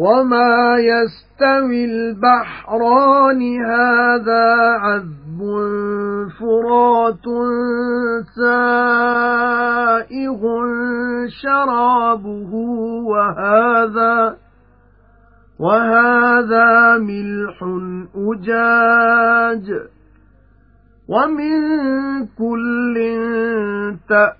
وَمَا يَسْتَوِي الْبَحْرَانِ هَذَا عَذْبٌ فُرَاتٌ سَائِغٌ شَرَابُهُ وَهَذَا وَهَذَا مِلْحٌ أُجَاجٌ. وَمِن كُلٍّ تَأْكُلُونَ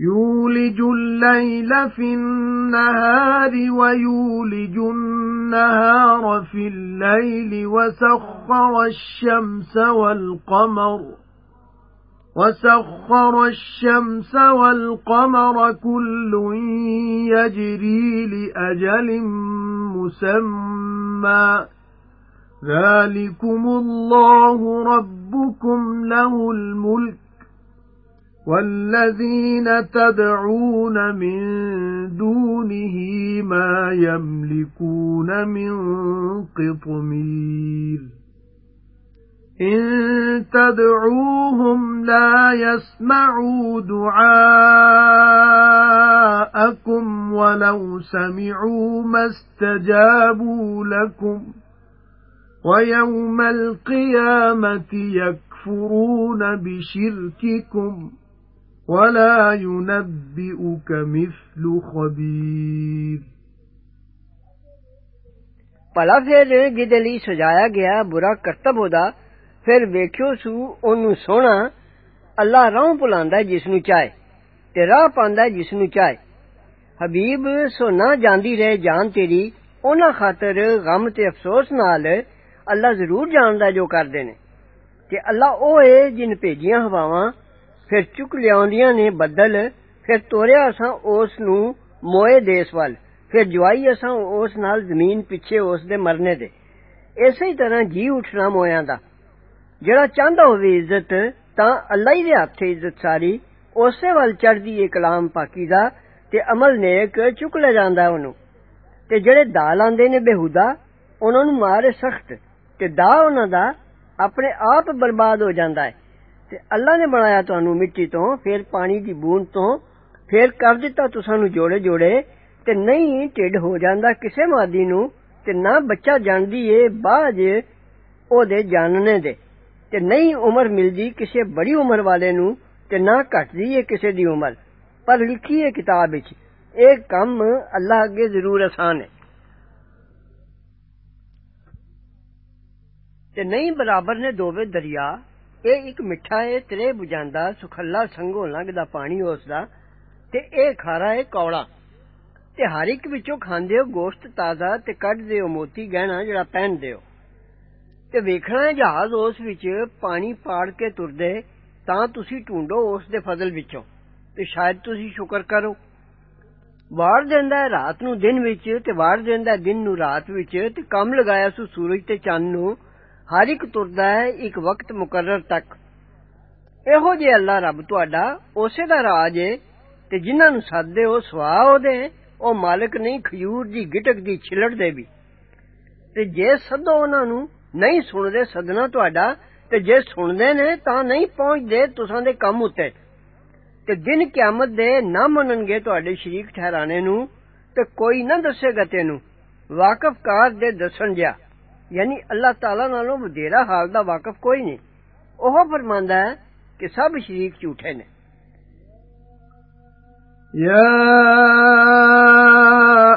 يُولِجُ اللَّيْلَ فِي النَّهَارِ وَيُولِجُ النَّهَارَ فِي اللَّيْلِ وَسَخَّرَ الشَّمْسَ وَالْقَمَرَ وَسَخَّرَ الشَّمْسَ وَالْقَمَرَ كُلٌّ يَجْرِي لِأَجَلٍ مُّسَمًّى ذَلِكُمُ اللَّهُ رَبُّكُمْ لَهُ الْمُلْكُ وَالَّذِينَ تَدْعُونَ مِن دُونِهِ مَا يَمْلِكُونَ مِن قِطْمِيرٍ إِن تَدْعُوهُمْ لَا يَسْمَعُوا دُعَاءَكُمْ وَلَوْ سَمِعُوا مَا اسْتَجَابُوا لَكُمْ وَيَوْمَ الْقِيَامَةِ يَكْفُرُونَ بِشِرْكِكُمْ وَلَا يُنَبِّئُكَ مِثْلُ خَبِيرٍ ਭਲਾ ਫਿਰ ਜਿਹਦੇ ਲਈ ਸਜਾਇਆ ਗਿਆ ਬੁਰਾ ਕਰਤਬ ਉਹਦਾ ਫਿਰ ਵੇਖਿਓ ਸੂ ਉਹਨੂੰ ਸੋਹਣਾ ਅੱਲਾ ਰਾਹ ਭੁਲਾਉਂਦਾ ਜਿਸ ਨੂੰ ਚਾਹੇ ਤੇ ਰਾਹ ਪਾਉਂਦਾ ਜਿਸ ਨੂੰ ਚਾਹੇ ਹਬੀਬ ਸੋ ਨਾ ਜਾਂਦੀ ਰਹੇ ਜਾਨ ਤੇਰੀ ਉਹਨਾਂ ਖਾਤਰ ਗਮ ਤੇ ਅਫਸੋਸ ਨਾਲ ਅੱਲਾ ਜ਼ਰੂਰ ਜਾਣਦਾ ਜੋ ਕਰਦੇ ਨੇ ਤੇ ਅੱਲਾ ਉਹ ਏ ਜਿਨ ਭੇਜੀਆਂ ਹਵਾਵਾਂ ਫਿਰ ਚੁੱਕ ਲਿਆਉਂਦੀਆਂ ਨੇ ਬੱਦਲ ਫਿਰ ਤੋਰਿਆ ਅਸਾਂ ਉਸ ਨੂੰ ਮੋਏ ਦੇਸ ਵੱਲ ਫਿਰ ਜਵਾਈ ਅਸਾਂ ਉਸ ਨਾਲ ਜ਼ਮੀਨ ਪਿੱਛੇ ਉਸ ਦੇ ਮਰਨੇ ਦੇ ਇਸੇ ਹੀ ਤਰ੍ਹਾਂ ਜੀ ਉੱਠਣਾ ਮੋਇਆਂ ਦਾ ਜਿਹੜਾ ਚਾਹੁੰਦਾ ਹੋਵੇ ਇੱਜ਼ਤ ਤਾਂ ਅੱਲਾ ਹੀ ਦੇ ਹੱਥ ਇੱਜ਼ਤ ਸਾਰੀ ਉਸੇ ਵੱਲ ਚੜਦੀ ਏ ਕਲਾਮ ਪਾਕੀ ਦਾ ਤੇ ਅਮਲ ਨੇਕ ਚੁੱਕ ਲੈ ਜਾਂਦਾ ਉਹਨੂੰ ਤੇ ਜਿਹੜੇ ਦਾ ਲਾਂਦੇ ਨੇ ਬੇਹੂਦਾ ਉਹਨਾਂ ਨੂੰ ਮਾਰੇ ਸਖਤ ਤੇ ਦਾ ਉਹਨਾਂ ਦਾ ਆਪਣੇ ਆਪ ਬਰਬਾਦ ਹੋ ਜਾਂਦਾ ਹੈ ਤੇ ਅੱਲਾ ਨੇ ਬਣਾਇਆ ਤੁਹਾਨੂੰ ਮਿੱਟੀ ਤੋਂ ਫਿਰ ਪਾਣੀ ਦੀ ਬੂੰਦ ਤੋਂ ਫਿਰ ਕਰ ਦਿੱਤਾ ਤੁਸਾਂ ਨੂੰ ਜੋੜੇ ਜੋੜੇ ਤੇ ਨਹੀਂ ਢਿੱਡ ਹੋ ਜਾਂਦਾ ਕਿਸੇ ਮਾਦੀ ਨੂੰ ਤੇ ਨਾ ਬੱਚਾ ਜਾਣਦੀ ਏ ਬਾਝ ਉਹਦੇ ਜਾਣਨੇ ਦੇ ਤੇ ਨਹੀਂ ਉਮਰ ਮਿਲਦੀ ਕਿਸੇ ਬੜੀ ਉਮਰ ਵਾਲੇ ਨੂੰ ਤੇ ਨਾ ਘਟਦੀ ਏ ਕਿਸੇ ਦੀ ਉਮਰ ਪਰ ਲਿਖੀ ਏ ਕਿਤਾਬ ਵਿੱਚ ਇਹ ਕੰਮ ਅੱਲਾ ਅੱਗੇ ਜ਼ਰੂਰ ਆਸਾਨ ਹੈ ਤੇ ਨਹੀਂ ਬਰਾਬਰ ਨੇ ਦੋਵੇਂ ਦਰਿਆ ਇਹ ਇੱਕ ਮਿੱਠਾ ਏ ਤਰੇ ਬੁਝਾਂਦਾ ਸੁਖੱਲਾ ਸੰਗੋਂ ਲੰਘਦਾ ਪਾਣੀ ਉਸ ਦਾ ਤੇ ਇਹ ਖਾਰਾ ਏ ਕੌੜਾ ਤੇ ਹਰ ਇੱਕ ਵਿੱਚੋਂ ਖਾਂਦੇ ਹੋ ਗੋਸ਼ਤ ਤਾਜ਼ਾ ਤੇ ਕੱਢਦੇ ਹੋ ਮੋਤੀ ਗਹਿਣਾ ਜਿਹੜਾ ਪਹਿਨਦੇ ਹੋ ਤੇ ਵੇਖਣਾ ਜਹਾਜ਼ ਉਸ ਵਿੱਚ ਪਾਣੀ ਪਾੜ ਕੇ ਤੁਰਦੇ ਤਾਂ ਤੁਸੀਂ ਢੂੰਡੋ ਉਸ ਦੇ ਫਜ਼ਲ ਵਿੱਚੋਂ ਤੇ ਸ਼ਾਇਦ ਤੁਸੀਂ ਸ਼ੁਕਰ ਕਰੋ ਵਾਰ ਦਿੰਦਾ ਹੈ ਰਾਤ ਨੂੰ ਦਿਨ ਵਿੱਚ ਤੇ ਵਾਰ ਦਿੰਦਾ ਹੈ ਦਿਨ ਨੂੰ ਰਾਤ ਵਿੱਚ ਤੇ ਕੰਮ ਲਗਾਇਆ ਸੋ ਸੂਰਜ ਤੇ ਚੰਨ ਨੂੰ ਹਰ ਇੱਕ ਤੁਰਦਾ ਹੈ ਇੱਕ ਵਕਤ ਮੁਕਰਰ ਤੱਕ ਇਹੋ ਜੇ ਅੱਲਾ ਰੱਬ ਤੁਹਾਡਾ ਉਸੇ ਦਾ ਰਾਜ ਏ ਤੇ ਜਿਨ੍ਹਾਂ ਨੂੰ ਸਾਦੇ ਹੋ ਸਵਾ ਉਹਦੇ ਉਹ ਮਾਲਕ ਨਹੀਂ ਖਜੂਰ ਦੀ ਗਿਟਕ ਦੀ ਛਿਲੜ ਦੇ ਵੀ ਤੇ ਜੇ ਸਦੋ ਉਹਨਾਂ ਨੂੰ ਨਹੀਂ ਸੁਣਦੇ ਸਦਨਾ ਤੁਹਾਡਾ ਤੇ ਜੇ ਸੁਣਦੇ ਨੇ ਤਾਂ ਨਹੀਂ ਪਹੁੰਚਦੇ ਤੁਸਾਂ ਦੇ ਕੰਮ ਉੱਤੇ ਤੇ ਦਿਨ ਕਿਆਮਤ ਦੇ ਨਾ ਮੰਨਣਗੇ ਤੁਹਾਡੇ ਸ਼ਰੀਕ ਠਹਿਰਾਣੇ ਨੂੰ ਤੇ ਕੋਈ ਨਾ ਦੱਸੇਗਾ ਤੈਨੂੰ ਵਾਕਫਕਾਰ ਦੇ ਦੱਸਣ ਜਿਆ ਯਾਨੀ ਅੱਲਾਹ ਤਾਲਾ ਨਾਲੋਂ ਵਧੇਰਾ ਹਾਲ ਦਾ ਵਾਕਿਫ ਕੋਈ ਨਹੀਂ ਉਹ ਫਰਮਾਂਦਾ ਹੈ ਕਿ ਸਭ ਸ਼ਰੀਕ ਝੂਠੇ ਨੇ يا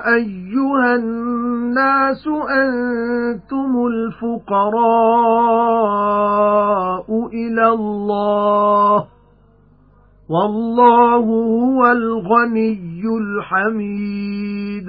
ايها الناس انتم الفقراء الى الله والله هو الغني الحميد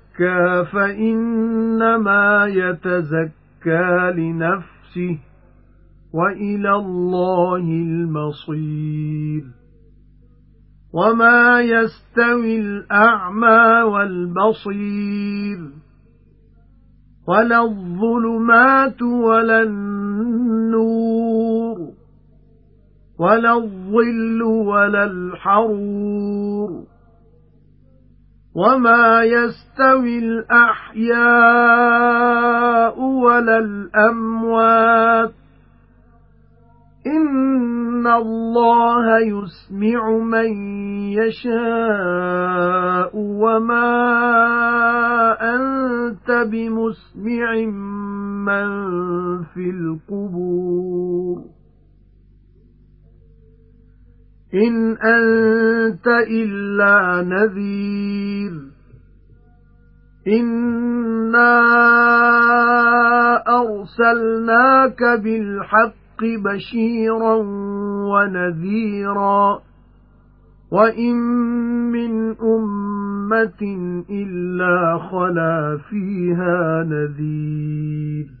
فَإِنَّمَا يَتَزَكَّى لِنَفْسِهِ وَإِلَى اللَّهِ الْمَصِيرُ وَمَا يَسْتَوِي الْأَعْمَى وَالْبَصِيرُ وَلَا الظُّلُمَاتُ وَلَا النُّورُ وَلَا الظِّلُّ وَلَا الْحَرُورُ وَمَا يَسْتَوِي الْأَحْيَاءُ وَلَا الْأَمْوَاتُ إِنَّ اللَّهَ يُسْمِعُ مَن يَشَاءُ وَمَا أَنتَ بِمُسْمِعٍ مَّن فِي الْقُبُورِ إِنْ أَنتَ إِلَّا نَذِيرٌ إِنَّا أَرْسَلْنَاكَ بِالْحَقِّ الْحَقِّ بَشِيرًا وَنَذِيرًا وَإِن مِّنْ أُمَّةٍ إِلَّا خَلَا فِيهَا نَذِيرٌ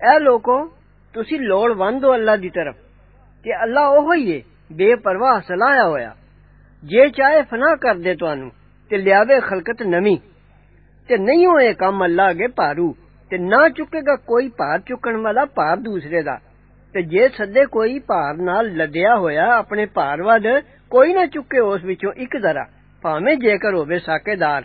اے لوکو تسی لوڑوند ہو اللہ دی طرف کہ اللہ اوہی ہے بے پرواہ سلایا ہویا ਜੇ ਚਾਹੇ ਫਨਾ ਕਰ ਦੇ ਤੁਹਾਨੂੰ ਤੇ ਲਿਆਵੇ ਖਲਕਤ ਨਵੀਂ ਤੇ ਨਹੀਂ ਹੋਏ ਕੰਮ ਅੱਲਾ ਅਗੇ ਭਾਰੂ ਤੇ ਨਾ ਚੁੱਕੇਗਾ ਕੋਈ ਭਾਰ ਚੁੱਕਣ ਵਾਲਾ ਭਾਰ ਦੂਸਰੇ ਦਾ ਤੇ ਜੇ ਸੱਦੇ ਕੋਈ ਭਾਰ ਨਾਲ ਲੱਦਿਆ ਹੋਇਆ ਆਪਣੇ ਭਾਰ ਵੱਧ ਕੋਈ ਨਾ ਚੁੱਕੇ ਉਸ ਵਿੱਚੋਂ ਇੱਕ ਜ਼ਰਾ ਭਾਵੇਂ ਜੇਕਰ ਹੋਵੇ ਸਾਕੇਦਾਰ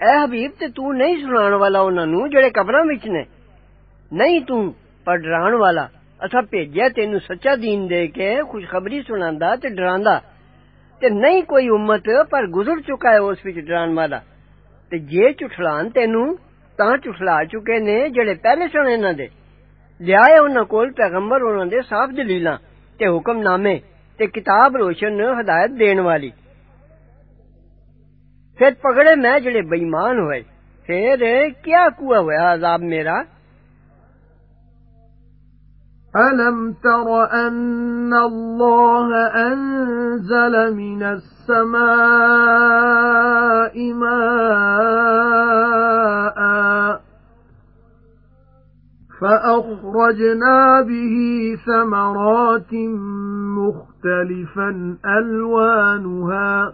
ਐ ਹਬੀਬ ਤੇ ਤੂੰ ਨਹੀਂ ਸੁਣਾਉਣ ਵਾਲਾ ਉਹਨਾਂ ਨੂੰ ਜਿਹੜੇ ਕਬਰਾਂ ਵਿੱਚ ਨੇ ਨਹੀਂ ਤੂੰ ਪਰ ਡਰਾਉਣ ਵਾਲਾ ਅਸਾਂ ਭੇਜਿਆ ਤੈਨੂੰ ਸੱਚਾ ਦੀਨ ਦੇ ਕੇ ਖੁਸ਼ਖਬਰੀ ਸੁਣਾਉਂਦਾ ਤੇ ਡਰਾਉਂਦਾ ਤੇ ਨਹੀਂ ਕੋਈ ਉਮਤ ਪਰ ਗੁਜ਼ਰ ਚੁੱਕਾ ਹੈ ਉਸ ਵਿੱਚ ਡਰਾਨ ਵਾਲਾ ਤੇ ਜੇ ਝੁਠਲਾਣ ਤੈਨੂੰ ਤਾਂ ਝੁਠਲਾ ਚੁੱਕੇ ਨੇ ਜਿਹੜੇ ਪਹਿਲੇ ਸਨ ਇਹਨਾਂ ਦੇ ਲਿਆਏ ਉਹਨਾਂ ਕੋਲ ਪੈਗੰਬਰ ਉਹਨਾਂ ਦੇ ਸਾਫ਼ ਦਲੀਲਾਂ ਤੇ ਹੁਕਮਨਾਮੇ ਤੇ ਕਿਤਾਬ ਰੋਸ਼ਨ ਹਦਾਇਤ ਦੇਣ ਵਾਲੀ پھر پکڑے میں جڑے بےمان ہوئے پھر کیا ਕੂਆ ਹੋਇਆ ਅਜ਼ਾਬ ਮੇਰਾ ألم تر أن الله أنزل من السماء ماء فأخرجنا به ثمرات مختلفا ألوانها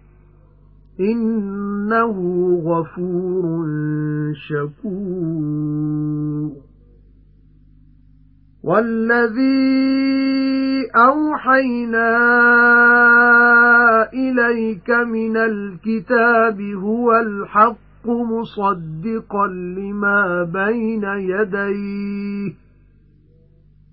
إِنَّهُ غَفُورٌ شَكُورٌ. وَالَّذِي أَوْحَيْنَا إِلَيْكَ مِنَ الْكِتَابِ هُوَ الْحَقُّ مُصَدِّقًا لِمَا بَيْنَ يَدَيْهِ.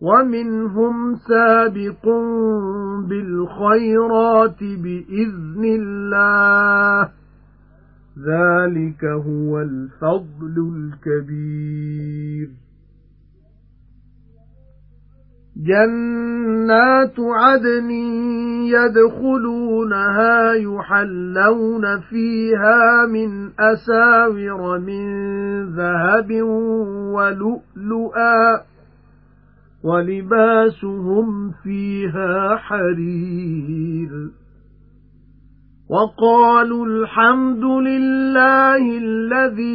وَمِنْهُمْ سَابِقٌ بِالْخَيْرَاتِ بِإِذْنِ اللَّهِ. ذَلِكَ هُوَ الْفَضْلُ الْكَبِيرُ. جَنَّاتُ عَدْنٍ يَدْخُلُونَهَا يُحَلَّوْنَ فِيهَا مِنْ أَسَاوِرَ مِنْ ذَهَبٍ وَلُؤْلُؤًا وَلِبَاسُهُمْ فِيهَا حَرِيرٌ. وَقَالُوا الْحَمْدُ لِلَّهِ الَّذِي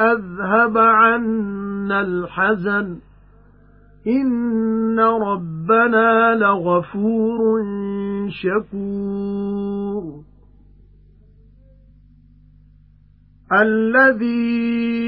أَذْهَبَ عَنَّا الْحَزَنَ. إِنَّ رَبَّنَا لَغَفُورٌ شَكُورٌ. الَّذِي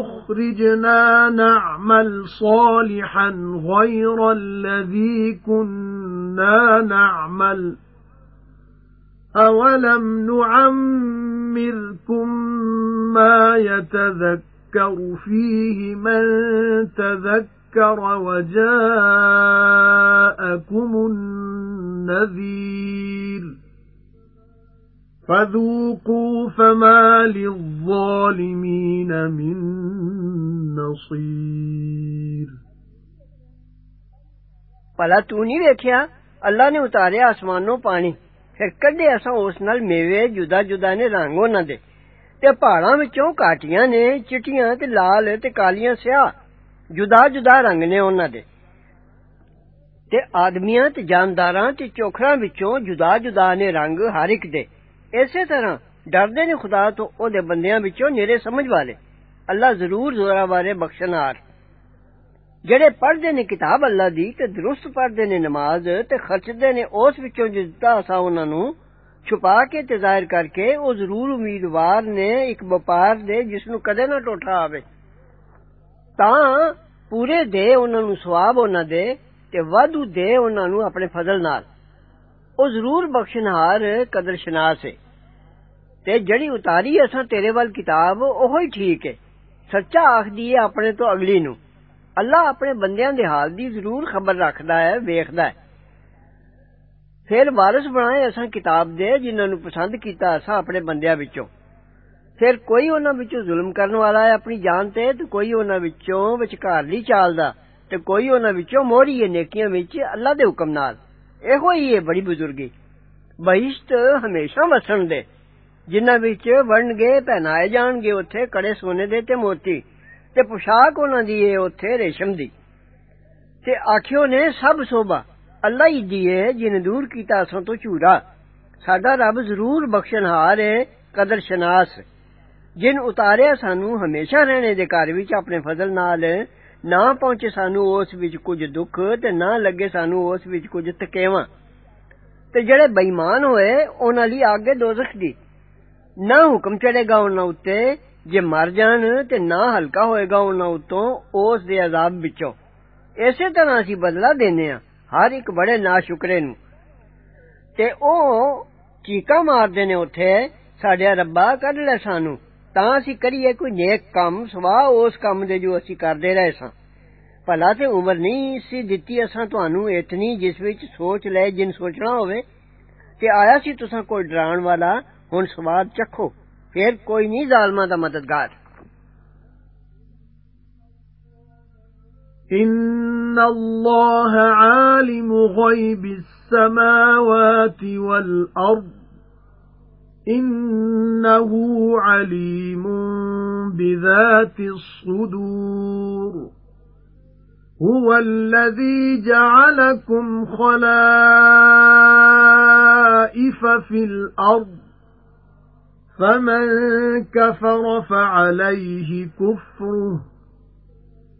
أَخْرِجْنَا نَعْمَلْ صَالِحًا غَيْرَ الَّذِي كُنَّا نَعْمَلُ. أَوَلَمْ نُعَمِّرْكُم مَّا يَتَذَكَّرُ فِيهِ مَن تَذَكَّرَ وَجَاءَكُمُ النَّذِيرُ. فَذُوقُوا فَمَا لِلظَّالِمِينَ مِن نَصِيرٍ ਭਲਾ ਤੂੰ ਨਹੀਂ ਵੇਖਿਆ ਅੱਲਾ ਨੇ ਉਤਾਰਿਆ ਅਸਮਾਨੋਂ ਪਾਣੀ ਫਿਰ ਕੱਢੇ ਅਸਾਂ ਉਸ ਨਾਲ ਮੇਵੇ ਜੁਦਾ ਜੁਦਾ ਨੇ ਰੰਗ ਉਹਨਾਂ ਦੇ ਤੇ ਪਹਾੜਾਂ ਵਿੱਚੋਂ ਕਾਟੀਆਂ ਨੇ ਚਿੱਟੀਆਂ ਤੇ ਲਾਲ ਤੇ ਕਾਲੀਆਂ ਸਿਆਹ ਜੁਦਾ ਜੁਦਾ ਰੰਗ ਨੇ ਉਹਨਾਂ ਦੇ ਤੇ ਆਦਮੀਆਂ ਤੇ ਜਾਨਦਾਰਾਂ ਤੇ ਚੋਖਰਾਂ ਵਿੱਚੋਂ ਜੁਦਾ ਜੁਦਾ ਨੇ ਰੰਗ ਹਰ ਇੱਕ ਦੇ اسی طرح ڈردے نے خدا تو او دے بندیاں وچوں نیرے سمجھ والے۔ اللہ ضرور زورا والے بخشنار۔ جڑے پڑھدے نے کتاب اللہ دی تے درست پڑھدے نے نماز تے خرچدے نے اس وچوں جتا اسا انہاں نو چھپا کے تے ظاہر کر کے او ضرور امیدوار نے اک وپار دے جس نو کدے نہ ٹوٹا آوے۔ تاں پورے دے انہاں نو ثواب ہونا دے تے وادو دے انہاں نو اپنے فضل نال۔ او ضرور بخشنہار قدر شناس ہے۔ تے جڑی اتاری اساں تیرے وال کتاب، اوہی ٹھیک ہے۔ سچا آخدی ہے اپنے تو اگلی نو۔ اللہ اپنے بندیاں دے حال دی ضرور خبر رکھدا ہے، ویکھدا ہے۔ پھر وارث بنائے اساں کتاب دے، جنہاں نو پسند کیتا اساں اپنے بندیاں وچوں۔ پھر کوئی انہاں وچوں ظلم کرنے والا ہے اپنی جان تے تے کوئی انہاں وچوں وچکارلی چالدا، تے کوئی انہاں وچوں موری ہے نیکیاں وچ اللہ دے حکم نال۔ ਇਹੋ ਹੀ ਹੈ ਬੜੀ ਬਜ਼ੁਰਗੀ ਬਹਿਸ਼ਤ ਹਮੇਸ਼ਾ ਵਸਣ ਦੇ ਜਿਨ੍ਹਾਂ ਵਿੱਚ ਵੜਨਗੇ ਪਹਿਨਾਏ ਜਾਣਗੇ ਉੱਥੇ ਕੜੇ ਸੋਨੇ ਦੇ ਤੇ ਮੋਤੀ ਤੇ ਪੁਸ਼ਾਕ ਉਹਨਾਂ ਦੀ ਏ ਉੱਥੇ ਰੇਸ਼ਮ ਦੀ ਤੇ ਆਖਿਓ ਨੇ ਸਭ ਸੋਭਾ ਅੱਲਾ ਹੀ ਦੀ ਏ ਜਿਨ ਦੂਰ ਕੀਤਾ ਅਸਾਂ ਤੋਂ ਝੂਰਾ ਸਾਡਾ ਰੱਬ ਜ਼ਰੂਰ ਬਖਸ਼ਣਹਾਰ ਏ ਕਦਰ ਸ਼ਨਾਸ ਜਿਨ ਉਤਾਰਿਆ ਸਾਨੂੰ ਹਮੇਸ਼ਾ ਰਹਿਣੇ ਦੇ ਘਰ ਵਿੱਚ ਆਪਣੇ ਫਜ਼ਲ ਨਾਲ ਨਾ ਪਹੁੰਚੇ ਸਾਨੂੰ ਉਸ ਵਿੱਚ ਕੁਝ ਦੁੱਖ ਤੇ ਨਾ ਲੱਗੇ ਸਾਨੂੰ ਉਸ ਵਿੱਚ ਕੁਝ ਤਕੇਵਾਂ ਤੇ ਜਿਹੜੇ ਬੇਈਮਾਨ ਹੋਏ ਉਹਨਾਂ ਲਈ ਅੱਗੇ ਦੋਜ਼ਖ ਦੀ ਨਾ ਹੁਕਮ ਚੜੇਗਾ ਉਹਨਾਂ ਉੱਤੇ ਜੇ ਮਰ ਜਾਣ ਤੇ ਨਾ ਹਲਕਾ ਹੋਏਗਾ ਉਹਨਾਂ ਉਤੋਂ ਉਸ ਦੇ ਅਜ਼ਾਬ ਵਿੱਚੋਂ ਇਸੇ ਤਰ੍ਹਾਂ ਅਸੀਂ ਬਦਲਾ ਦਿੰਨੇ ਆ ਹਰ ਇੱਕ ਬੜੇ ਨਾਸ਼ੁਕਰੇ ਨੂੰ ਤੇ ਉਹ ਚੀਕਾਂ ਮਾਰਦੇ ਨੇ ਉੱਥੇ ਸਾਡੇ ਰੱਬਾ ਕੱਢ ਲੈ ਸਾਨੂੰ ਤਾਂ ਅਸੀਂ ਕਰੀਏ ਕੋਈ ਨੇਕ ਕੰਮ ਸਵਾ ਉਸ ਕੰਮ ਦੇ ਜੋ ਅਸੀਂ ਕਰਦੇ ਰਹੇ ਸਾਂ ਭਲਾ ਤੇ ਉਮਰ ਨਹੀਂ ਸੀ ਦਿੱਤੀ ਅਸਾਂ ਤੁਹਾਨੂੰ ਇਤਨੀ ਜਿਸ ਵਿੱਚ ਸੋਚ ਲੈ ਜਿਨ ਸੋਚਣਾ ਹੋਵੇ ਤੇ ਆਇਆ ਸੀ ਤੁਸਾਂ ਕੋਈ ਡਰਾਉਣ ਵਾਲਾ ਹੁਣ ਸਵਾਦ ਚੱਖੋ ਫਿਰ ਕੋਈ ਨਹੀਂ ਜ਼ਾਲਮਾਂ ਦਾ ਮਦਦਗਾਰ إِنَّ اللَّهَ عَالِمُ غَيْبِ السَّمَاوَاتِ وَالْأَرْضِ إِنَّهُ عَلِيمٌ بِذَاتِ الصُّدُورِ. هُوَ الَّذِي جَعَلَكُمْ خَلَائِفَ فِي الْأَرْضِ فَمَن كَفَرَ فَعَلَيْهِ كُفْرُهُ.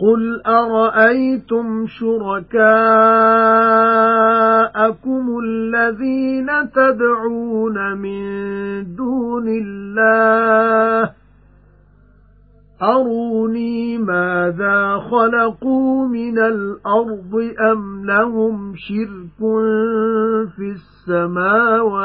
قُلْ أَرَأَيْتُمْ شُرَكَاءَكُمُ الَّذِينَ تَدْعُونَ مِن دُونِ اللَّهِ أَرُونِي مَاذَا خَلَقُوا مِنَ الْأَرْضِ أَمْ لَهُمْ شِرْكٌ فِي السَّمَاوَاتِ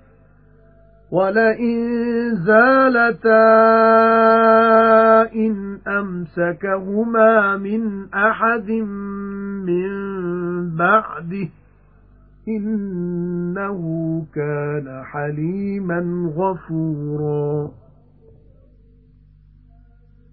وَلَئِن زَالَتَا إِنْ أَمْسَكَهُمَا مِنْ أَحَدٍ مِنْ بَعْدِهِ إِنَّهُ كَانَ حَلِيمًا غَفُورًا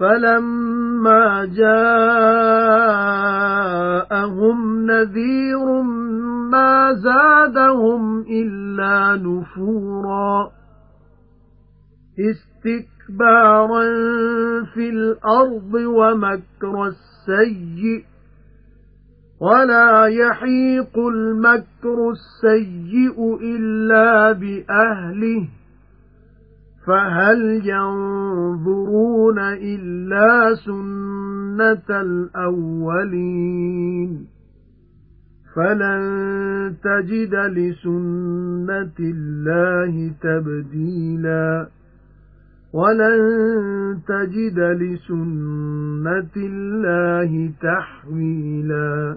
فَلَمَّا جَاءَهُمْ نَذِيرٌ مَا زَادَهُمْ إِلَّا نُفُورًا اسْتِكْبَارًا فِي الْأَرْضِ وَمَكْرَ السَّيِّئِ وَلَا يَحِيقُ الْمَكْرُ السَّيِّئُ إِلَّا بِأَهْلِهِ فَهَلْ يَنظُرُونَ إِلَّا سُنَّةَ الْأَوَّلِينَ فَلَن تَجِدَ لِسُنَّةِ اللَّهِ تَبْدِيلًا وَلَن تَجِدَ لِسُنَّةِ اللَّهِ تَحْوِيلًا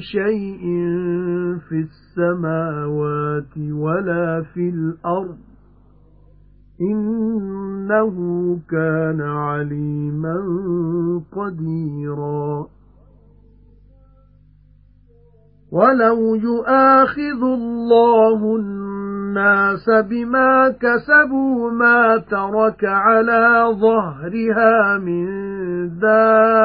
شَيْءٍ فِي السَّمَاوَاتِ وَلَا فِي الْأَرْضِ إِنَّهُ كَانَ عَلِيمًا قَدِيرًا. وَلَوْ يُؤَاخِذُ اللَّهُ النَّاسَ بِمَا كَسَبُوا مَا تَرَكَ عَلَى ظَهْرِهَا مِن دَابَّةٍ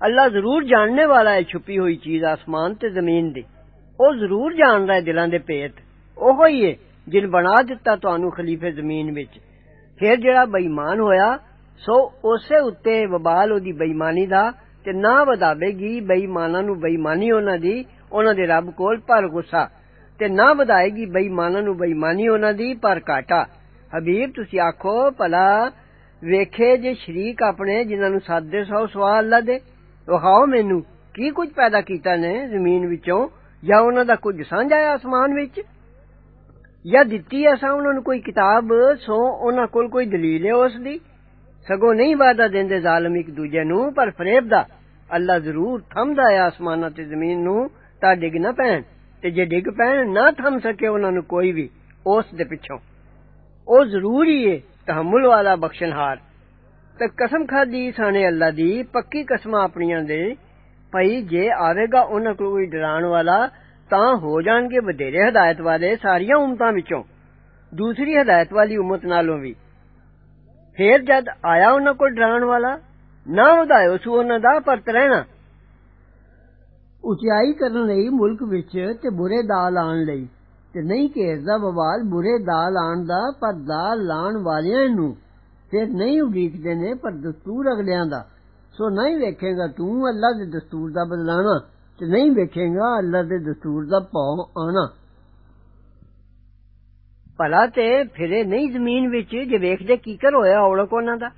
اللہ ضرور جاننے والا ہے چھپی ہوئی چیز آسمان تے زمین دی أو ضرور جاندا ہے دلاں دے پیت اوہو ہی ہے جن بنا دتا تانوں خلیفہ زمین وچ پھر جڑا بے ایمان ہویا سو اسے اتے وبال اودی بے ایمانی دا تے نہ وداوے گی بے ایماناں نو بے ایمانی انہاں دی انہاں دے رب کول پر غصہ تے نہ ودائے گی بے ایماناں نو بے ایمانی انہاں دی پر کاٹا حبیب تسی آکھو پلا ویکھے جے شریک ਵਿਖਾਓ ਮੈਨੂੰ ਕੀ ਕੁਝ ਪੈਦਾ ਕੀਤਾ ਨੇ ਜ਼ਮੀਨ ਵਿੱਚੋਂ ਜਾਂ ਉਹਨਾਂ ਦਾ ਕੁਝ ਸਾਂਝਾ ਹੈ ਆਸਮਾਨ ਵਿੱਚ ਜਾਂ ਦਿੱਤੀ ਅਸਾਂ ਉਹਨਾਂ ਨੂੰ ਕੋਈ ਕਿਤਾਬ ਸੋ ਉਹਨਾਂ ਕੋਲ ਕੋਈ ਦਲੀਲ ਹੈ ਉਸ ਦੀ ਸਗੋਂ ਨਹੀਂ ਵਾਦਾ ਦਿੰਦੇ ਜ਼ਾਲਮ ਇੱਕ ਦੂਜੇ ਨੂੰ ਪਰ ਫਰੇਬ ਦਾ ਅੱਲਾ ਜ਼ਰੂਰ ਥੰਮਦਾ ਹੈ ਆਸਮਾਨਾਂ ਤੇ ਜ਼ਮੀਨ ਨੂੰ ਤਾਂ ਡਿੱਗ ਨਾ ਪੈਣ ਤੇ ਜੇ ਡਿੱਗ ਪੈਣ ਨਾ ਥੰਮ ਸਕੇ ਉਹਨਾਂ ਨੂੰ ਕੋਈ ਵੀ ਉਸ ਦੇ ਪਿੱਛੋਂ ਉਹ ਜ਼ਰੂਰ ਹੀ ਏ ਤਹਮੁਲ ਵਾਲਾ ਬਖਸ਼ਣਹਾਰ ਤੇ ਕਸਮ ਖਾਦੀ ਸਾਨੇ ਅੱਲਾ ਦੀ, ਪੱਕੀ ਕਸਮਾਂ ਆਪਣੀਆਂ ਦੇ। ਭਈ ਜੇ ਆਵੇਗਾ ਉਹਨਾਂ ਕੋਲ ਕੋਈ ਡਰਾਉਣ ਵਾਲਾ, ਤਾਂ ਹੋ ਜਾਣਗੇ ਵਧੇਰੇ ਹਦਾਇਤ ਵਾਲੇ ਸਾਰੀਆਂ ਉਮਤਾਂ ਵਿੱਚੋਂ। ਦੂਸਰੀ ਹਦਾਇਤ ਵਾਲੀ ਉਮਤ ਨਾਲੋਂ ਵੀ। ਫੇਰ ਜਦ ਆਇਆ ਉਹਨਾਂ ਕੋਲ ਡਰਾਉਣ ਵਾਲਾ, ਨਾ ਵਧਾਇਓ ਸੂ ਉਹਨਾਂ ਦਾ ਪਰਤ ਰਹਿਣਾ। ਉਚਾਈ ਕਰਨ ਲਈ ਮੁਲਕ ਵਿੱਚ ਤੇ ਬੁਰੇ ਦਾ ਲਾਣ ਲਈ, ਤੇ ਨਹੀਂ ਘੇਰਦਾ ਬਵਾਲ ਬੁਰੇ ਦਾ ਲਾਣ ਦਾ, ਪਰ ਦਾ ਲਾਣ ਵਾਲਿਆਂ ਨੂੰ। ਫਿਰ ਨਹੀਂ ਉਡੀਕਦੇ ਨੇ ਪਰ ਦਸਤੂਰ ਅਗਲਿਆਂ ਦਾ ਸੋ ਨਹੀਂ ਵੇਖੇਗਾ ਤੂੰ ਅੱਲਾ ਦੇ ਦਸਤੂਰ ਦਾ ਬਦਲਾਣਾ ਤੇ ਨਹੀਂ ਵੇਖੇਗਾ ਅੱਲਾ ਦੇ ਦਸਤੂਰ ਦਾ ਪਾਉ ਆਣਾ ਭਲਾ ਤੇ ਫਿਰੇ ਨਹੀਂ ਜ਼ਮੀਨ ਵਿੱਚ ਜੇ ਵੇਖਦੇ ਕੀ ਕਰ ਹੋਇਆ ਔਲਕ ਉਹਨਾਂ ਦਾ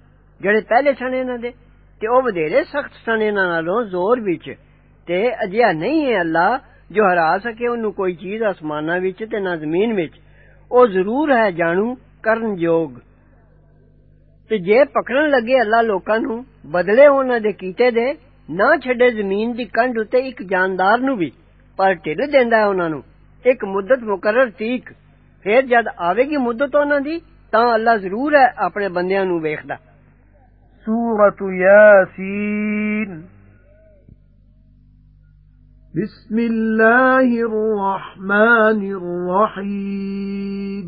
ਜਿਹੜੇ ਪਹਿਲੇ ਸਨ ਇਹਨਾਂ ਦੇ ਤੇ ਉਹ ਵਧੇਰੇ ਸਖਤ ਸਨ ਇਹਨਾਂ ਨਾਲੋਂ ਜ਼ੋਰ ਵਿੱਚ ਤੇ ਅਜਿਹਾ ਨਹੀਂ ਹੈ ਅੱਲਾ ਜੋ ਹਰਾ ਸਕੇ ਉਹਨੂੰ ਕੋਈ ਚੀਜ਼ ਅਸਮਾਨਾਂ ਵਿੱਚ ਤੇ ਨਾ ਜ਼ਮੀਨ ਵਿੱਚ ਉਹ ਜ਼ਰੂਰ ਹੈ ਜਾਣੂ ਕਰਨ ਯੋਗ ਤੇ ਜੇ ਪਕੜਨ ਲੱਗੇ ਅੱਲਾ ਲੋਕਾਂ ਨੂੰ ਬਦਲੇ ਉਹਨਾਂ ਦੇ ਕੀਤੇ ਦੇ ਨਾ ਛੱਡੇ ਜ਼ਮੀਨ ਦੀ ਕੰਢ ਉਤੇ ਇੱਕ ਜਾਨਦਾਰ ਨੂੰ ਵੀ ਪਰ ਢਿੱਲ ਦਿੰਦਾ ਉਹਨਾਂ ਨੂੰ ਇੱਕ ਮੁੱਦਤ ਮੁਕਰਰ ਤੀਕ ਫਿਰ ਜਦ ਆਵੇਗੀ ਮੁੱਦਤ ਉਹਨਾਂ ਦੀ ਤਾਂ ਅੱਲਾ ਜ਼ਰੂਰ ਹੈ ਆਪਣੇ ਬੰਦਿਆਂ ਨੂੰ ਵੇਖਦਾ سورة ياسين بسم الله الرحمن الرحيم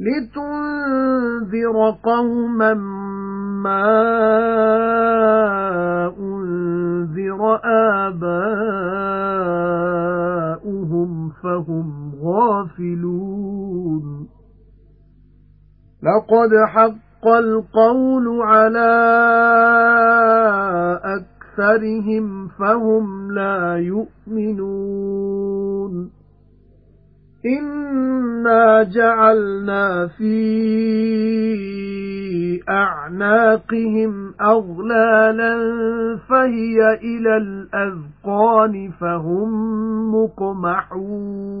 لِتُنذِرَ قَوْمًا مَّا أُنذِرَ آبَاؤُهُمْ فَهُمْ غَافِلُونَ لَقَدْ حَقَّ الْقَوْلُ عَلَى أَكْثَرِهِمْ فَهُمْ لَا يُؤْمِنُونَ إِنَّا جَعَلْنَا فِي أَعْنَاقِهِمْ أَغْلَالًا فَهِيَ إِلَى الْأَذْقَانِ فَهُمْ مُقْمَحُونَ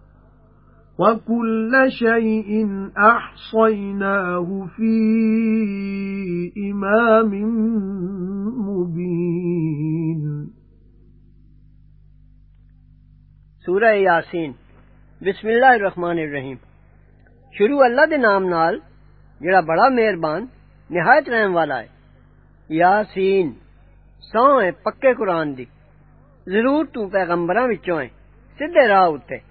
وَكُلَّ شَيْءٍ أَحْصَيْنَاهُ فِي إِمَامٍ مُبِينٍ سورہ یاسین۔ بسم اللہ الرحمن الرحیم۔ شروع اللہ دے نام نال جڑا بڑا مہربان نہایت رحم والا ہے یاسین۔ سونہہ ہے پکے قرآن دی۔ ضرور تو پیغمبراں وچوں ہے سیدھے راہ اُتے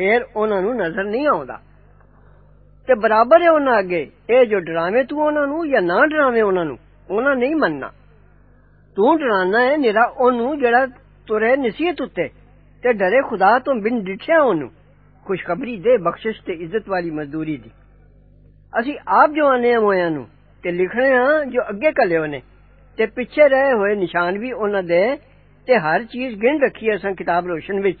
پھر انہاں نوں نظر نہیں آوندا۔ تے برابر ہے انہاں اگے، اے جو ڈراویں تو انہاں نوں یا نہ ڈراویں انہاں نوں، انہاں نہیں مننا۔ تو ڈرانا ہے نیرا اونوں جڑا ٹرے نصیحت اتے، تے ڈرے خدا تو بن ڈٹھیا اونوں خوشخبری دے، بخشش تے عزت والی مزدوری دی۔ اسی آپ جوانے ہاں مویاں نوں، تے لکھنے ہاں جو اگے گھلے ہونے۔ تے پیچھے رہے ہوئے نشان بھی انہاں دے، تے ہر چیز گن رکھی ہے سن کتاب روشن وچ۔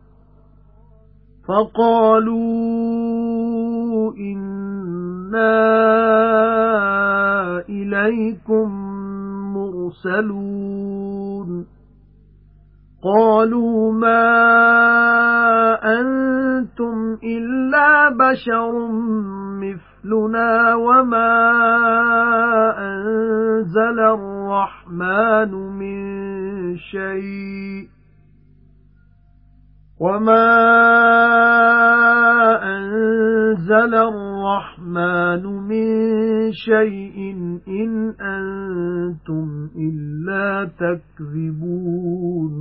فَقَالُوا إِنَّا إِلَيْكُمْ مُرْسَلُونَ قَالُوا مَا أَنْتُمْ إِلَّا بَشَرٌ مِثْلُنَا وَمَا أَنزَلَ الرَّحْمَنُ مِنْ شَيْءٍ وَمَا أَنزَلَ الرَّحْمَنُ مِن شَيْءٍ إِنْ أَنتُمْ إِلَّا تَكْذِبُونَ